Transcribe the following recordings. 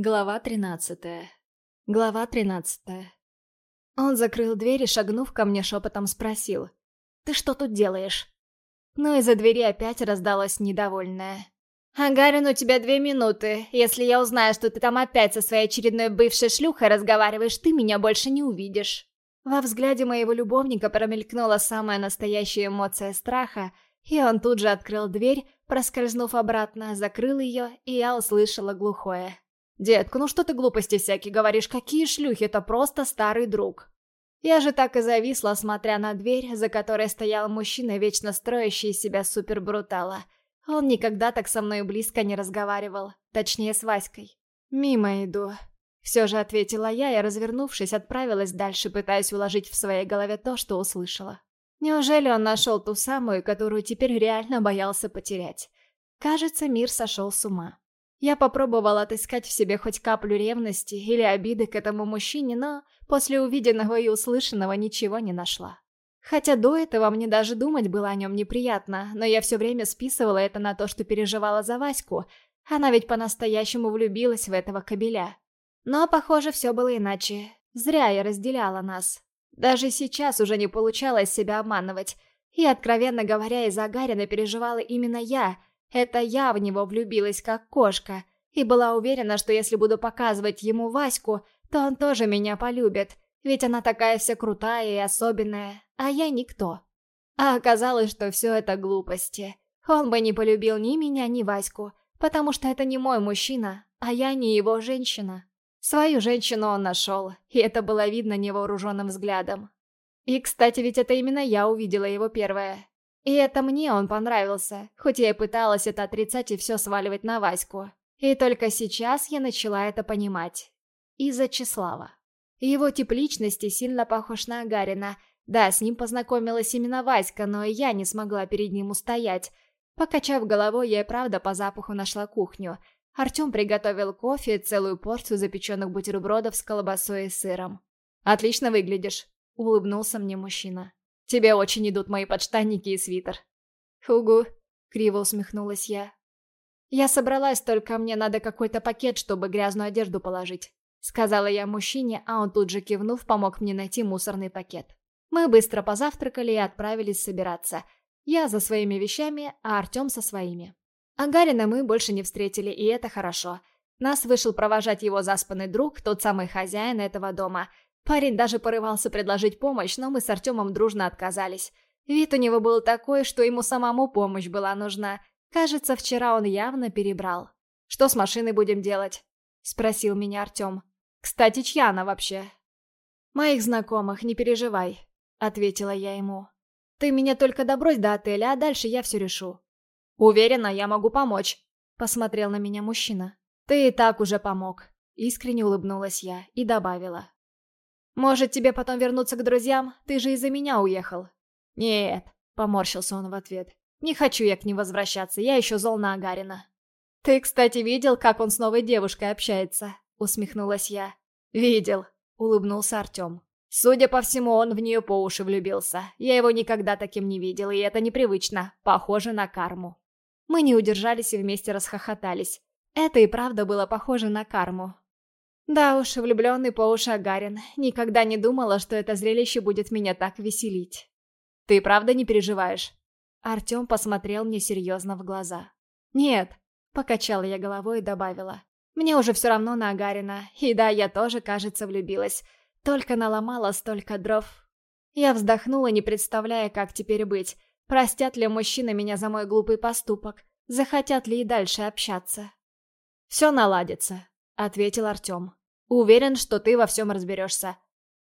Глава тринадцатая. Глава тринадцатая. Он закрыл дверь и, шагнув ко мне, шепотом спросил. «Ты что тут делаешь?» Но из-за двери опять раздалось недовольное. «Агарин, у тебя две минуты. Если я узнаю, что ты там опять со своей очередной бывшей шлюхой разговариваешь, ты меня больше не увидишь». Во взгляде моего любовника промелькнула самая настоящая эмоция страха, и он тут же открыл дверь, проскользнув обратно, закрыл ее, и я услышала глухое. «Детка, ну что ты глупости всякие говоришь? Какие шлюхи? Это просто старый друг». Я же так и зависла, смотря на дверь, за которой стоял мужчина, вечно строящий из себя супербрутала. Он никогда так со мной близко не разговаривал. Точнее, с Васькой. «Мимо иду». Все же ответила я и, развернувшись, отправилась дальше, пытаясь уложить в своей голове то, что услышала. Неужели он нашел ту самую, которую теперь реально боялся потерять? Кажется, мир сошел с ума. Я попробовала отыскать в себе хоть каплю ревности или обиды к этому мужчине, но после увиденного и услышанного ничего не нашла. Хотя до этого мне даже думать было о нем неприятно, но я все время списывала это на то, что переживала за Ваську. Она ведь по-настоящему влюбилась в этого кобеля. Но, похоже, все было иначе. Зря я разделяла нас. Даже сейчас уже не получалось себя обманывать. И, откровенно говоря, из-за Гарина переживала именно я — это я в него влюбилась как кошка, и была уверена, что если буду показывать ему Ваську, то он тоже меня полюбит, ведь она такая вся крутая и особенная, а я никто. А оказалось, что все это глупости. Он бы не полюбил ни меня, ни Ваську, потому что это не мой мужчина, а я не его женщина. Свою женщину он нашел, и это было видно невооруженным взглядом. И, кстати, ведь это именно я увидела его первое. И это мне он понравился, хоть я и пыталась это отрицать и все сваливать на Ваську. И только сейчас я начала это понимать. Из-за Числава. Его тип личности сильно похож на Агарина. Да, с ним познакомилась именно Васька, но и я не смогла перед ним устоять. Покачав головой, я и правда по запаху нашла кухню. Артем приготовил кофе и целую порцию запеченных бутербродов с колбасой и сыром. «Отлично выглядишь», — улыбнулся мне мужчина. Тебе очень идут мои подштанники и свитер». «Угу», — криво усмехнулась я. «Я собралась, только мне надо какой-то пакет, чтобы грязную одежду положить», — сказала я мужчине, а он тут же кивнув, помог мне найти мусорный пакет. Мы быстро позавтракали и отправились собираться. Я за своими вещами, а Артем со своими. А Гарина мы больше не встретили, и это хорошо. Нас вышел провожать его заспанный друг, тот самый хозяин этого дома — Парень даже порывался предложить помощь, но мы с Артемом дружно отказались. Вид у него был такой, что ему самому помощь была нужна. Кажется, вчера он явно перебрал. «Что с машиной будем делать?» — спросил меня Артем. «Кстати, чья она вообще?» «Моих знакомых, не переживай», — ответила я ему. «Ты меня только добрось до отеля, а дальше я все решу». «Уверена, я могу помочь», — посмотрел на меня мужчина. «Ты и так уже помог», — искренне улыбнулась я и добавила. Может, тебе потом вернуться к друзьям? Ты же из-за меня уехал». «Нет», — поморщился он в ответ. «Не хочу я к ним возвращаться, я еще зол на Агарина». «Ты, кстати, видел, как он с новой девушкой общается?» — усмехнулась я. «Видел», — улыбнулся Артем. «Судя по всему, он в нее по уши влюбился. Я его никогда таким не видел, и это непривычно. Похоже на карму». Мы не удержались и вместе расхохотались. Это и правда было похоже на карму. Да уж, влюбленный по уши Агарин. Никогда не думала, что это зрелище будет меня так веселить. Ты правда не переживаешь? Артем посмотрел мне серьезно в глаза. Нет, покачала я головой и добавила. Мне уже все равно на Агарина. И да, я тоже, кажется, влюбилась. Только наломала столько дров. Я вздохнула, не представляя, как теперь быть. Простят ли мужчины меня за мой глупый поступок? Захотят ли и дальше общаться? «Все наладится», — ответил Артем. Уверен, что ты во всем разберешься.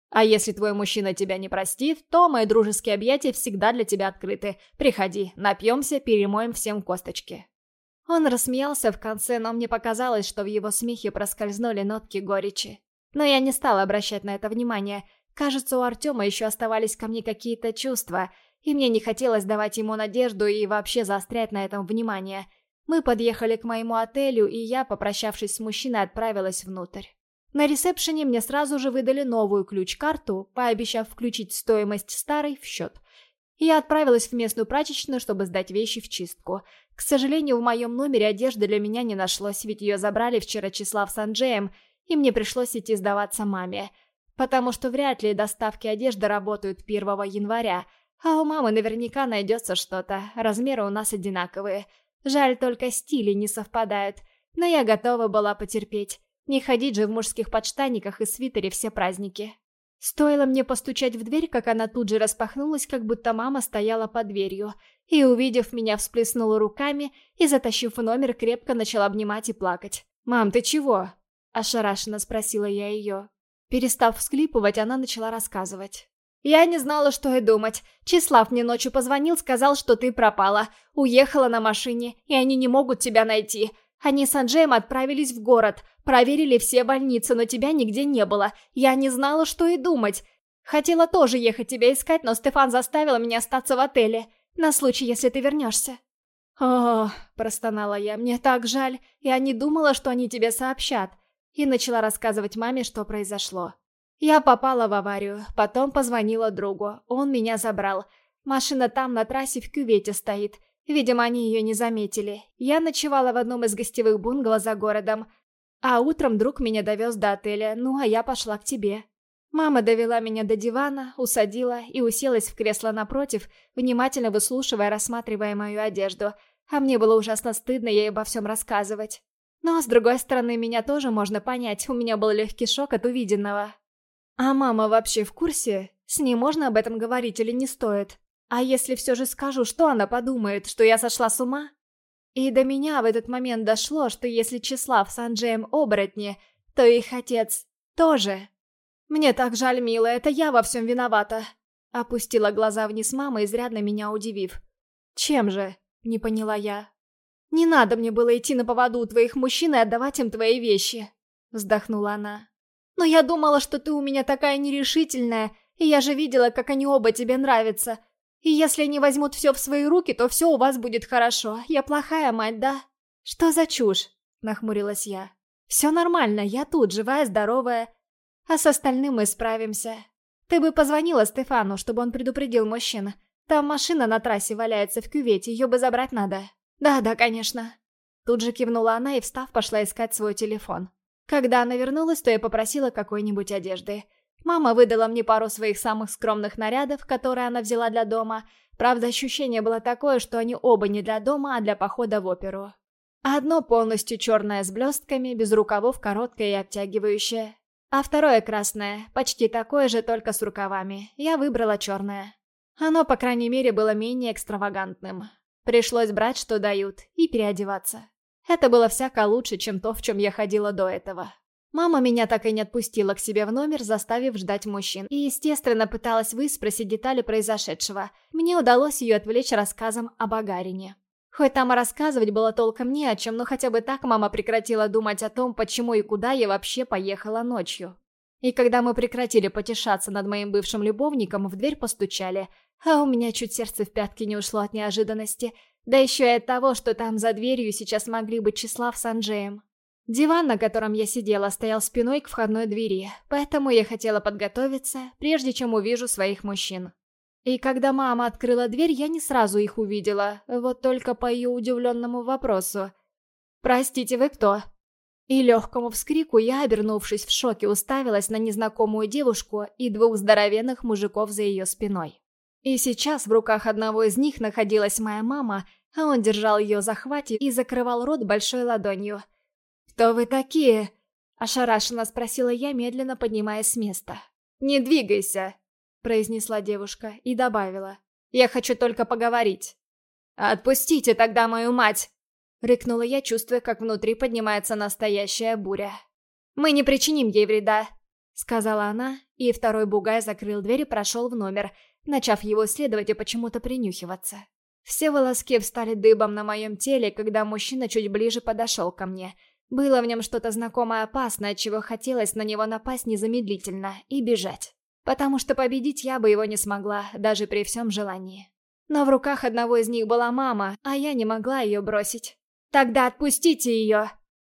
А если твой мужчина тебя не простит, то мои дружеские объятия всегда для тебя открыты. Приходи, напьемся, перемоем всем косточки». Он рассмеялся в конце, но мне показалось, что в его смехе проскользнули нотки горечи. Но я не стала обращать на это внимание. Кажется, у Артема еще оставались ко мне какие-то чувства, и мне не хотелось давать ему надежду и вообще заострять на этом внимание. Мы подъехали к моему отелю, и я, попрощавшись с мужчиной, отправилась внутрь. На ресепшене мне сразу же выдали новую ключ-карту, пообещав включить стоимость старой в счет. Я отправилась в местную прачечную, чтобы сдать вещи в чистку. К сожалению, в моем номере одежды для меня не нашлось, ведь ее забрали вчера числа с Анджеем, и мне пришлось идти сдаваться маме. Потому что вряд ли доставки одежды работают 1 января, а у мамы наверняка найдется что-то, размеры у нас одинаковые. Жаль, только стили не совпадают, но я готова была потерпеть. Не ходить же в мужских подштанниках и свитере все праздники. Стоило мне постучать в дверь, как она тут же распахнулась, как будто мама стояла под дверью, и, увидев меня, всплеснула руками и, затащив в номер, крепко начала обнимать и плакать. «Мам, ты чего?» – ошарашенно спросила я ее. Перестав всклипывать, она начала рассказывать. «Я не знала, что и думать. Числав мне ночью позвонил, сказал, что ты пропала. Уехала на машине, и они не могут тебя найти. Они с Анджеем отправились в город, проверили все больницы, но тебя нигде не было. Я не знала, что и думать. Хотела тоже ехать тебя искать, но Стефан заставил меня остаться в отеле. На случай, если ты вернешься. «О, — простонала я, — мне так жаль. Я не думала, что они тебе сообщат». И начала рассказывать маме, что произошло. Я попала в аварию, потом позвонила другу. Он меня забрал. Машина там на трассе в кювете стоит. Видимо, они ее не заметили. Я ночевала в одном из гостевых бунгало за городом. А утром друг меня довез до отеля, ну а я пошла к тебе. Мама довела меня до дивана, усадила и уселась в кресло напротив, внимательно выслушивая, рассматривая мою одежду. А мне было ужасно стыдно ей обо всем рассказывать. Но, с другой стороны, меня тоже можно понять, у меня был легкий шок от увиденного. А мама вообще в курсе? С ней можно об этом говорить или не стоит? А если все же скажу, что она подумает, что я сошла с ума? И до меня в этот момент дошло, что если Числав с Анджеем оборотни, то их отец тоже. Мне так жаль, милая, это я во всем виновата. Опустила глаза вниз мама, изрядно меня удивив. Чем же? Не поняла я. Не надо мне было идти на поводу у твоих мужчин и отдавать им твои вещи. Вздохнула она. Но я думала, что ты у меня такая нерешительная, и я же видела, как они оба тебе нравятся. И если они возьмут все в свои руки, то все у вас будет хорошо. Я плохая мать, да? Что за чушь? Нахмурилась я. Все нормально, я тут, живая, здоровая. А с остальным мы справимся. Ты бы позвонила Стефану, чтобы он предупредил мужчин. Там машина на трассе валяется в кювете, ее бы забрать надо. Да-да, конечно. Тут же кивнула она и, встав, пошла искать свой телефон. Когда она вернулась, то я попросила какой-нибудь одежды. Мама выдала мне пару своих самых скромных нарядов, которые она взяла для дома. Правда, ощущение было такое, что они оба не для дома, а для похода в оперу. Одно полностью черное с блестками, без рукавов, короткое и обтягивающее. А второе красное, почти такое же, только с рукавами. Я выбрала черное. Оно, по крайней мере, было менее экстравагантным. Пришлось брать, что дают, и переодеваться. Это было всяко лучше, чем то, в чем я ходила до этого. Мама меня так и не отпустила к себе в номер, заставив ждать мужчин, и, естественно, пыталась выспросить детали произошедшего. Мне удалось ее отвлечь рассказом о Багарине. Хоть там и рассказывать было толком не о чем, но хотя бы так мама прекратила думать о том, почему и куда я вообще поехала ночью. И когда мы прекратили потешаться над моим бывшим любовником, в дверь постучали, а у меня чуть сердце в пятки не ушло от неожиданности, да еще и от того, что там за дверью сейчас могли быть Числав с Анджеем. Диван, на котором я сидела, стоял спиной к входной двери, поэтому я хотела подготовиться, прежде чем увижу своих мужчин. И когда мама открыла дверь, я не сразу их увидела, вот только по ее удивленному вопросу. «Простите, вы кто?» И легкому вскрику я, обернувшись в шоке, уставилась на незнакомую девушку и двух здоровенных мужиков за ее спиной. И сейчас в руках одного из них находилась моя мама, а он держал ее за хвате и закрывал рот большой ладонью – «Кто вы такие?» – ошарашенно спросила я, медленно поднимаясь с места. «Не двигайся!» – произнесла девушка и добавила. «Я хочу только поговорить». «Отпустите тогда мою мать!» – рыкнула я, чувствуя, как внутри поднимается настоящая буря. «Мы не причиним ей вреда», — сказала она, и второй бугай закрыл дверь и прошел в номер, начав его исследовать и почему-то принюхиваться. Все волоски встали дыбом на моем теле, когда мужчина чуть ближе подошел ко мне — было в нем что-то знакомое опасное, чего хотелось на него напасть незамедлительно и бежать. Потому что победить я бы его не смогла, даже при всем желании. Но в руках одного из них была мама, а я не могла ее бросить. «Тогда отпустите ее!»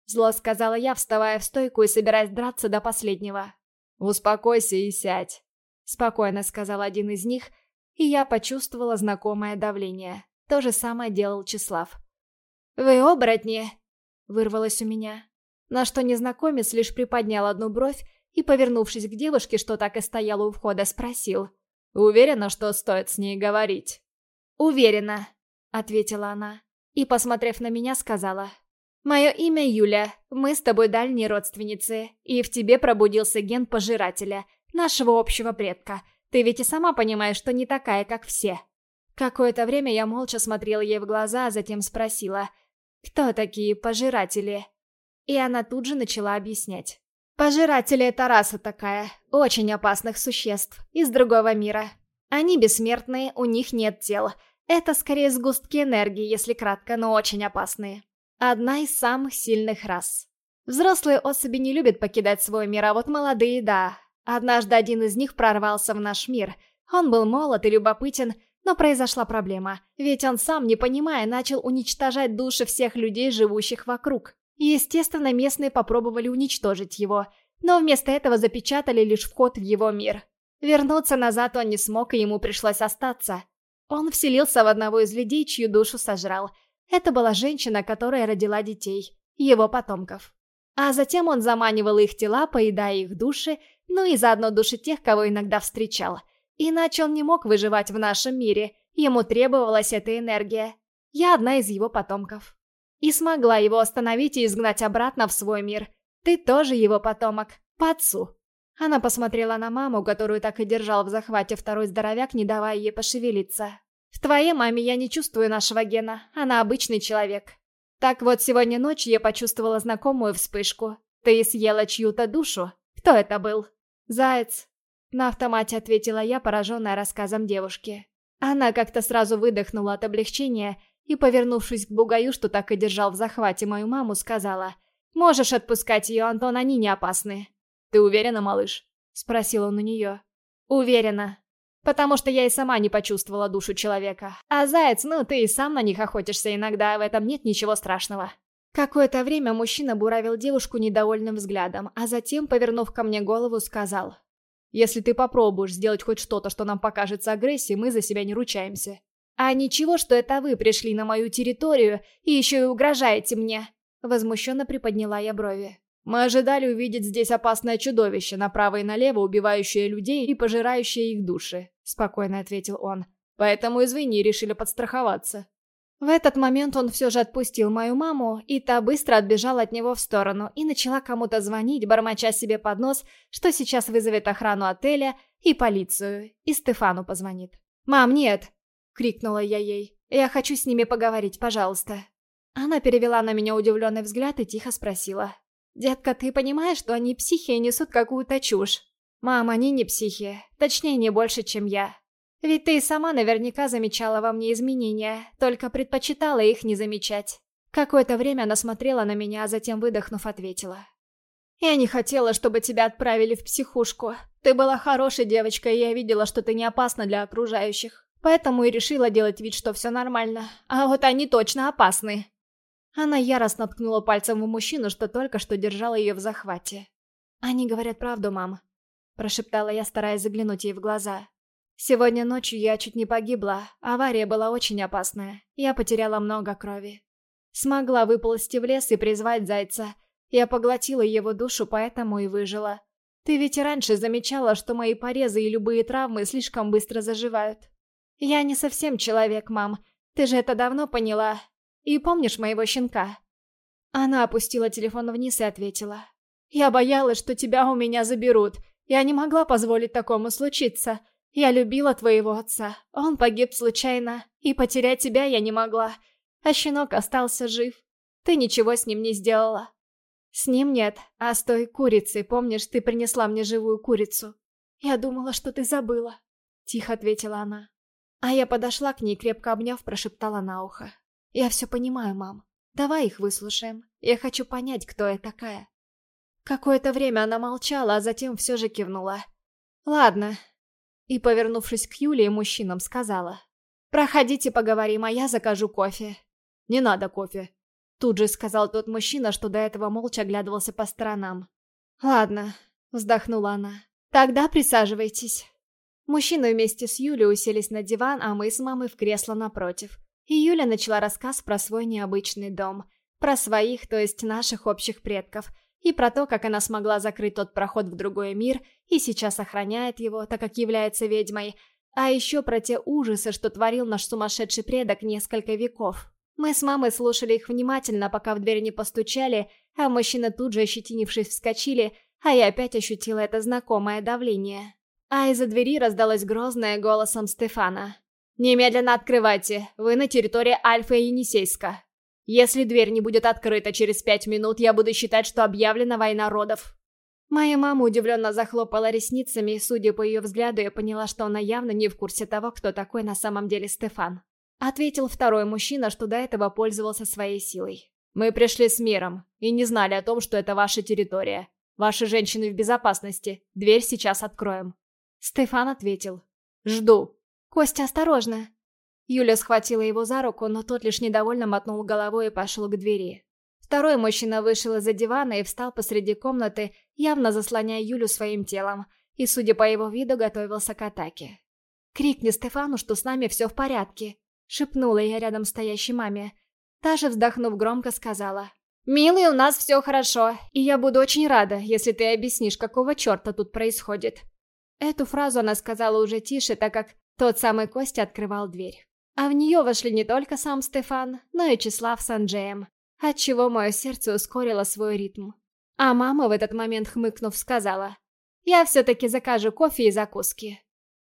Зло сказала я, вставая в стойку и собираясь драться до последнего. «Успокойся и сядь», — спокойно сказал один из них, и я почувствовала знакомое давление. То же самое делал Числав. «Вы оборотни?» — вырвалось у меня. На что незнакомец лишь приподнял одну бровь и, повернувшись к девушке, что так и стояла у входа, спросил. «Уверена, что стоит с ней говорить?» «Уверена», — ответила она. И, посмотрев на меня, сказала. «Мое имя Юля, мы с тобой дальние родственницы, и в тебе пробудился ген пожирателя, нашего общего предка. Ты ведь и сама понимаешь, что не такая, как все». Какое-то время я молча смотрела ей в глаза, а затем спросила, «Кто такие пожиратели?» И она тут же начала объяснять. «Пожиратели — это раса такая, очень опасных существ, из другого мира. Они бессмертные, у них нет тел. Это скорее сгустки энергии, если кратко, но очень опасные. Одна из самых сильных рас. Взрослые особи не любят покидать свой мир, а вот молодые — да. Однажды один из них прорвался в наш мир. Он был молод и любопытен, но произошла проблема, ведь он сам, не понимая, начал уничтожать души всех людей, живущих вокруг. Естественно, местные попробовали уничтожить его, но вместо этого запечатали лишь вход в его мир. Вернуться назад он не смог, и ему пришлось остаться. Он вселился в одного из людей, чью душу сожрал. Это была женщина, которая родила детей, его потомков. А затем он заманивал их тела, поедая их души, ну и заодно души тех, кого иногда встречал. Иначе он не мог выживать в нашем мире, ему требовалась эта энергия. Я одна из его потомков. И смогла его остановить и изгнать обратно в свой мир. Ты тоже его потомок, по отцу. Она посмотрела на маму, которую так и держал в захвате второй здоровяк, не давая ей пошевелиться. «В твоей маме я не чувствую нашего гена, она обычный человек. Так вот, сегодня ночью я почувствовала знакомую вспышку. Ты съела чью-то душу? Кто это был?» «Заяц», — на автомате ответила я, пораженная рассказом девушки. Она как-то сразу выдохнула от облегчения и, повернувшись к бугаю, что так и держал в захвате мою маму, сказала, «Можешь отпускать ее, Антон, они не опасны». «Ты уверена, малыш?» — спросил он у нее. «Уверена. Потому что я и сама не почувствовала душу человека. А заяц, ну ты и сам на них охотишься иногда, в этом нет ничего страшного». Какое-то время мужчина буравил девушку недовольным взглядом, а затем, повернув ко мне голову, сказал. «Если ты попробуешь сделать хоть что-то, что нам покажется агрессией, мы за себя не ручаемся. «А ничего, что это вы пришли на мою территорию и еще и угрожаете мне?» Возмущенно приподняла я брови. «Мы ожидали увидеть здесь опасное чудовище, направо и налево убивающее людей и пожирающее их души», — спокойно ответил он. «Поэтому, извини, решили подстраховаться». В этот момент он все же отпустил мою маму, и та быстро отбежала от него в сторону и начала кому-то звонить, бормоча себе под нос, что сейчас вызовет охрану отеля и полицию, и Стефану позвонит. «Мам, нет!» — крикнула я ей. «Я хочу с ними поговорить, пожалуйста». Она перевела на меня удивленный взгляд и тихо спросила. «Детка, ты понимаешь, что они психи и несут какую-то чушь?» «Мам, они не психи. Точнее, не больше, чем я. Ведь ты сама наверняка замечала во мне изменения, только предпочитала их не замечать». Какое-то время она смотрела на меня, а затем, выдохнув, ответила. «Я не хотела, чтобы тебя отправили в психушку. Ты была хорошей девочкой, и я видела, что ты не опасна для окружающих. Поэтому и решила делать вид, что все нормально. А вот они точно опасны. Она яростно ткнула пальцем в мужчину, что только что держал ее в захвате. «Они говорят правду, мам», – прошептала я, стараясь заглянуть ей в глаза. «Сегодня ночью я чуть не погибла. Авария была очень опасная. Я потеряла много крови. Смогла выползти в лес и призвать зайца. Я поглотила его душу, поэтому и выжила. Ты ведь раньше замечала, что мои порезы и любые травмы слишком быстро заживают. «Я не совсем человек, мам. Ты же это давно поняла. И помнишь моего щенка?» Она опустила телефон вниз и ответила. «Я боялась, что тебя у меня заберут. Я не могла позволить такому случиться. Я любила твоего отца. Он погиб случайно, и потерять тебя я не могла. А щенок остался жив. Ты ничего с ним не сделала». «С ним нет, а с той курицей, помнишь, ты принесла мне живую курицу?» «Я думала, что ты забыла», — тихо ответила она. А я подошла к ней, крепко обняв, прошептала на ухо. «Я все понимаю, мам. Давай их выслушаем. Я хочу понять, кто я такая». Какое-то время она молчала, а затем все же кивнула. «Ладно». И, повернувшись к Юле мужчинам, сказала. «Проходите, поговорим, а я закажу кофе». «Не надо кофе», — тут же сказал тот мужчина, что до этого молча оглядывался по сторонам. «Ладно», — вздохнула она. «Тогда присаживайтесь». Мужчины вместе с Юлей уселись на диван, а мы с мамой в кресло напротив. И Юля начала рассказ про свой необычный дом. Про своих, то есть наших общих предков. И про то, как она смогла закрыть тот проход в другой мир и сейчас охраняет его, так как является ведьмой. А еще про те ужасы, что творил наш сумасшедший предок несколько веков. Мы с мамой слушали их внимательно, пока в дверь не постучали, а мужчины тут же, ощетинившись, вскочили, а я опять ощутила это знакомое давление. А из-за двери раздалось грозное голосом Стефана. «Немедленно открывайте, вы на территории Альфа и Енисейска. Если дверь не будет открыта через пять минут, я буду считать, что объявлена война родов». Моя мама удивленно захлопала ресницами, и, судя по ее взгляду, я поняла, что она явно не в курсе того, кто такой на самом деле Стефан. Ответил второй мужчина, что до этого пользовался своей силой. «Мы пришли с миром и не знали о том, что это ваша территория. Ваши женщины в безопасности. Дверь сейчас откроем». Стефан ответил. «Жду». «Костя, осторожно!» Юля схватила его за руку, но тот лишь недовольно мотнул головой и пошел к двери. Второй мужчина вышел из-за дивана и встал посреди комнаты, явно заслоняя Юлю своим телом, и, судя по его виду, готовился к атаке. «Крикни Стефану, что с нами все в порядке», — шепнула я рядом стоящей маме. Та же, вздохнув громко, сказала. «Милый, у нас все хорошо, и я буду очень рада, если ты объяснишь, какого черта тут происходит». Эту фразу она сказала уже тише, так как тот самый Костя открывал дверь. А в нее вошли не только сам Стефан, но и Числав с Анджеем, отчего мое сердце ускорило свой ритм. А мама в этот момент, хмыкнув, сказала, «Я все-таки закажу кофе и закуски».